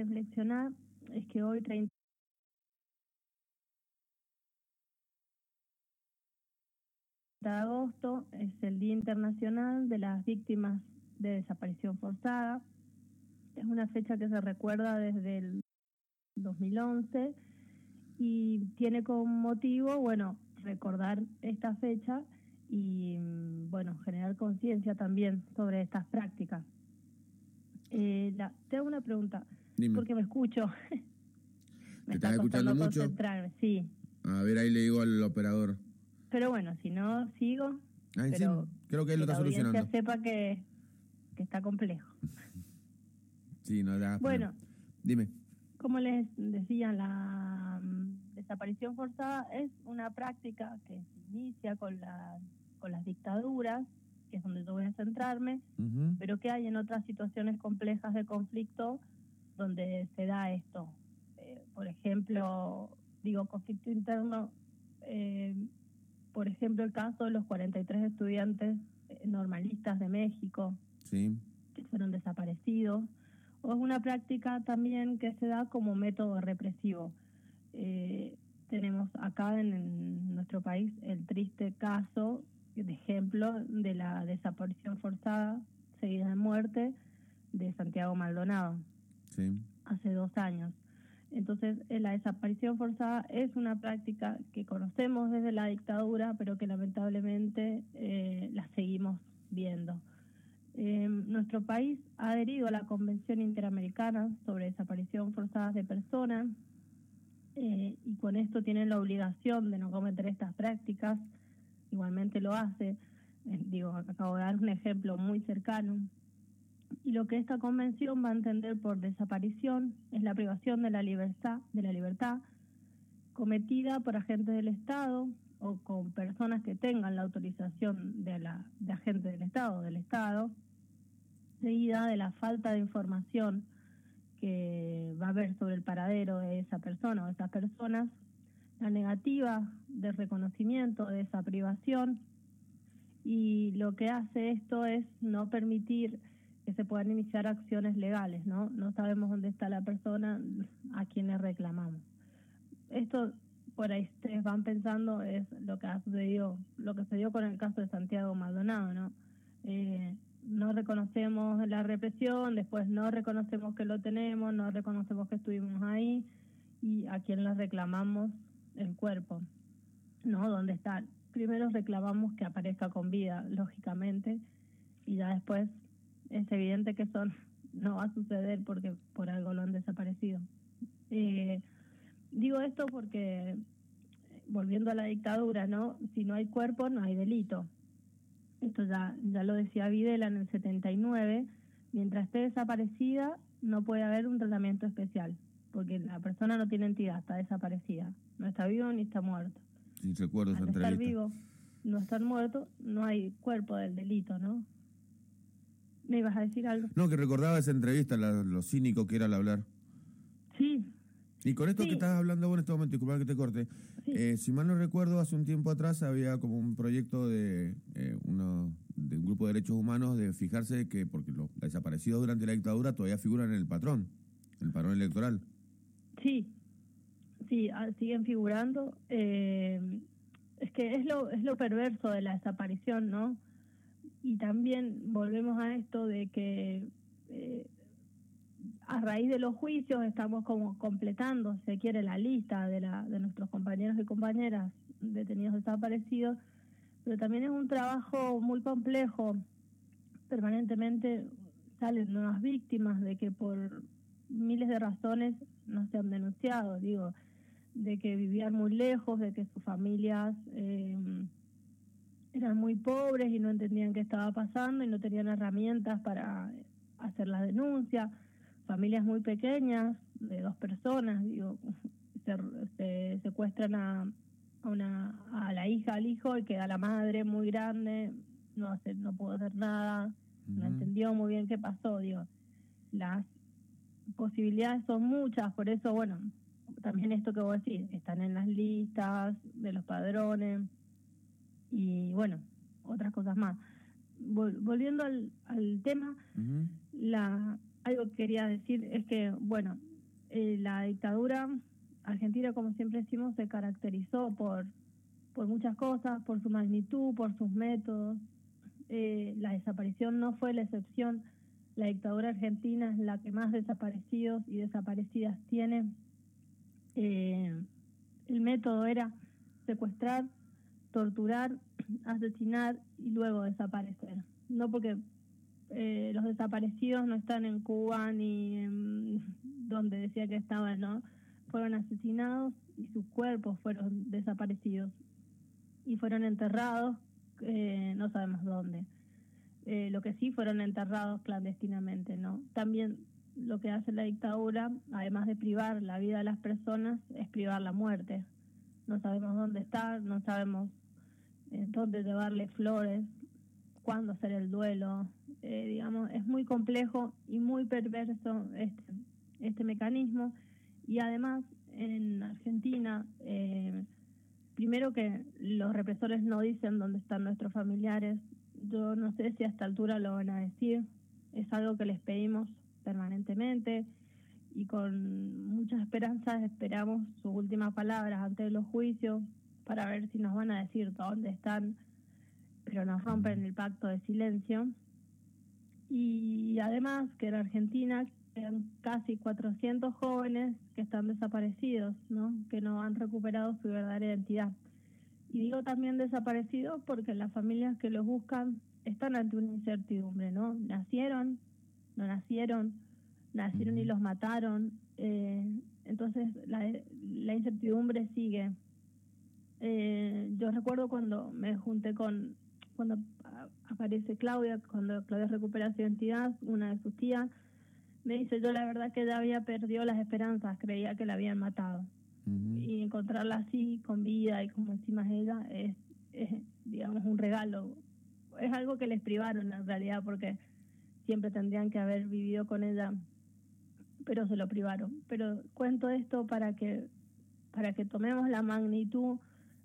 reflexionar es que hoy 30 de agosto es el Día Internacional de las Víctimas de Desaparición Forzada. Es una fecha que se recuerda desde el 2011 y tiene como motivo, bueno, recordar esta fecha y, bueno, generar conciencia también sobre estas prácticas. Eh, la, te hago una pregunta, porque me escucho. me ¿Te estás escuchando mucho? Sí. A ver, ahí le digo al operador. Pero bueno, si no, sigo. pero creo que él lo está solucionando. Que sepa que, que está complejo. sí, no da. Bueno, dime. Como les decía, la mm, desaparición forzada es una práctica que se inicia con, la, con las dictaduras, que es donde yo voy a centrarme, pero que hay en otras situaciones complejas de conflicto donde se da esto. Eh, por ejemplo, digo, conflicto interno. Eh, por ejemplo, el caso de los 43 estudiantes eh, normalistas de México que fueron desaparecidos, o es una práctica también que se da como método represivo. Eh, tenemos acá en, nuestro país el triste caso, de ejemplo, de la desaparición forzada seguida de muerte de Santiago Maldonado hace dos años. Entonces, eh, la desaparición forzada es una práctica que conocemos desde la dictadura, pero que lamentablemente eh, la seguimos viendo. Eh, nuestro país ha adherido a la Convención Interamericana sobre Desaparición Forzada de Personas y con esto tienen la obligación de no cometer estas prácticas. Igualmente lo hace. digo, acabo de dar un ejemplo muy cercano. Y lo que esta convención va a entender por desaparición es la privación de la libertad, de la libertad cometida por agentes del Estado o con personas que tengan la autorización de, la, de agentes del Estado, del Estado, seguida de la falta de información que va a haber sobre el paradero de esa persona o de esas personas, la negativa de reconocimiento de esa privación y lo que hace esto es no permitir que se puedan iniciar acciones legales, ¿no? No sabemos dónde está la persona a quien le reclamamos. Esto, por ahí ustedes van pensando, es lo que ha sucedido, lo que sucedió con el caso de Santiago Maldonado, ¿no? Eh, no reconocemos la represión, después no reconocemos que lo tenemos, no reconocemos que estuvimos ahí y a quien le reclamamos el cuerpo, ¿no? ¿Dónde está? Primero reclamamos que aparezca con vida, lógicamente, y ya después es evidente que eso no va a suceder porque por algo lo han desaparecido. Eh, digo esto porque, volviendo a la dictadura, ¿no? Si no hay cuerpo, no hay delito. Esto ya, ya lo decía Videla en el 79. Mientras esté desaparecida, no puede haber un tratamiento especial, porque la persona no tiene entidad, está desaparecida. No está vivo ni está muerto. Sí, recuerdo esa estar vivo, no estar muerto, no hay cuerpo del delito, ¿no? ¿Me ibas a decir algo? No, que recordaba esa entrevista, lo cínico que era al hablar. Sí. Y con esto que estás hablando vos en este momento, disculpa que te corte, eh, si mal no recuerdo, hace un tiempo atrás había como un proyecto de, eh, uno, de un grupo de derechos humanos de fijarse que, porque los desaparecidos durante la dictadura todavía figuran en el patrón, el padrón electoral. Sí, sí, ah, siguen figurando. Eh, es que es lo, es lo perverso de la desaparición, ¿no? y también volvemos a esto de que eh, a raíz de los juicios estamos como completando, se quiere, la lista de, la, de nuestros compañeros y compañeras detenidos desaparecidos, pero también es un trabajo muy complejo. Permanentemente salen nuevas víctimas de que por miles de razones no se han denunciado, digo, de que vivían muy lejos, de que sus familias... Eh, eran muy pobres y no entendían qué estaba pasando y no tenían herramientas para hacer la denuncia. Familias muy pequeñas, de dos personas, digo, se, secuestran a, a, una, a la hija, al hijo y queda la madre muy grande, no hace, no pudo hacer nada, no entendió muy bien qué pasó, digo. Las posibilidades son muchas, por eso, bueno, también esto que vos decís, están en las listas de los padrones y bueno, otras cosas más. volviendo al, al tema, la, algo que quería decir es que, bueno, eh, la dictadura argentina, como siempre decimos, se caracterizó por, por muchas cosas, por su magnitud, por sus métodos. Eh, la desaparición no fue la excepción. La dictadura argentina es la que más desaparecidos y desaparecidas tiene. Eh, el método era secuestrar, torturar, asesinar y luego desaparecer. No porque eh, los desaparecidos no están en Cuba ni en donde decía que estaban, ¿no? Fueron asesinados y sus cuerpos fueron desaparecidos y fueron enterrados, eh, no sabemos dónde. Eh, lo que sí fueron enterrados clandestinamente, ¿no? También lo que hace la dictadura, además de privar la vida de las personas, es privar la muerte. No sabemos dónde estar, no sabemos dónde llevarle flores, cuándo hacer el duelo, eh, digamos, es muy complejo y muy perverso este, este mecanismo. Y además, en Argentina, eh, primero que los represores no dicen dónde están nuestros familiares. Yo no sé si a esta altura lo van a decir. Es algo que les pedimos permanentemente y con muchas esperanzas esperamos sus últimas palabras antes de los juicios para ver si nos van a decir dónde están, pero nos rompen el pacto de silencio y además que en Argentina quedan casi 400 jóvenes que están desaparecidos, ¿no? que no han recuperado su verdadera identidad. Y digo también desaparecidos porque las familias que los buscan están ante una incertidumbre, ¿no? Nacieron, no nacieron, nacieron y los mataron. Eh, entonces la, la, incertidumbre sigue. Eh, yo recuerdo cuando me junté con, cuando aparece Claudia, cuando Claudia recupera su identidad, una de sus tías, me dice, yo la verdad que ya había perdido las esperanzas, creía que la habían matado. Y encontrarla así, con vida y como encima ella, es, digamos, un regalo. Es algo que les privaron en realidad, porque siempre tendrían que haber vivido con ella, pero se lo privaron. Pero cuento esto para que, para que tomemos la magnitud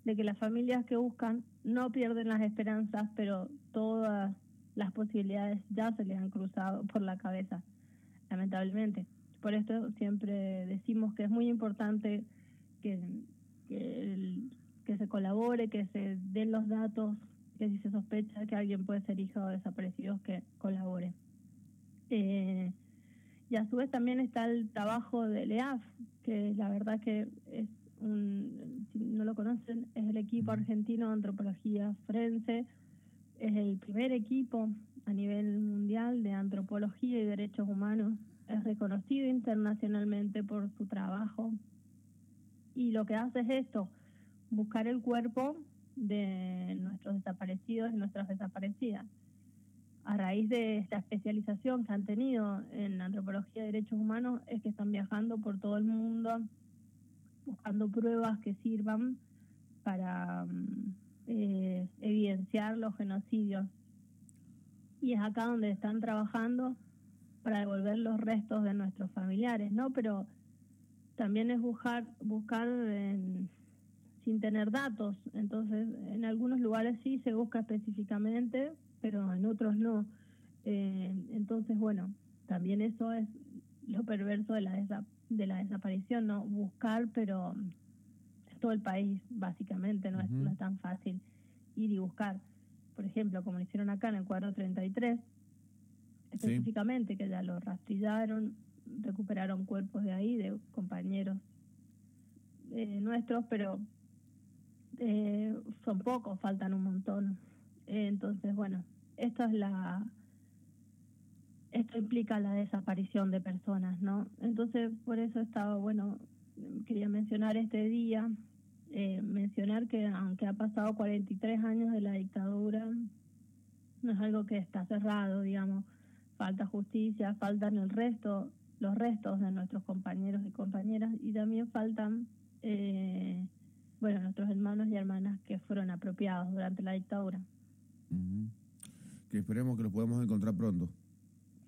de que las familias que buscan no pierden las esperanzas, pero todas las posibilidades ya se les han cruzado por la cabeza, lamentablemente. Por esto siempre decimos que es muy importante que, que, se colabore, que se den los datos, que si se sospecha que alguien puede ser hijo de desaparecidos, que colabore. Eh, y a su vez también está el trabajo del EAF, que la verdad que es un, si no lo conocen, es el equipo argentino de antropología forense, es el primer equipo a nivel mundial de antropología y derechos humanos, es reconocido internacionalmente por su trabajo y lo que hace es esto, buscar el cuerpo de nuestros desaparecidos y nuestras desaparecidas. A raíz de esta especialización que han tenido en antropología y derechos humanos es que están viajando por todo el mundo buscando pruebas que sirvan para mm, eh, evidenciar los genocidios. Y es acá donde están trabajando para devolver los restos de nuestros familiares, ¿no? Pero también es buscar, buscar sin tener datos. Entonces, en algunos lugares sí se busca específicamente, pero en otros no. Eh, entonces, bueno, también eso es lo perverso de la, de la desaparición, ¿no? Buscar, pero todo el país, básicamente, no, es, no es tan fácil ir y buscar. Por ejemplo, como lo hicieron acá en el cuadro 33, específicamente, que ya lo rastrillaron, recuperaron cuerpos de ahí, de compañeros eh, nuestros, pero eh, son pocos, faltan un montón. Entonces, bueno, esto es la esto implica la desaparición de personas, ¿no? Entonces, por eso estaba, bueno, quería mencionar este día, eh, mencionar que aunque ha pasado 43 años de la dictadura, no es algo que está cerrado, digamos, falta justicia, faltan el resto, los restos de nuestros compañeros y compañeras, y también faltan, eh, bueno, nuestros hermanos y hermanas que fueron apropiados durante la dictadura. Que esperemos que los podamos encontrar pronto.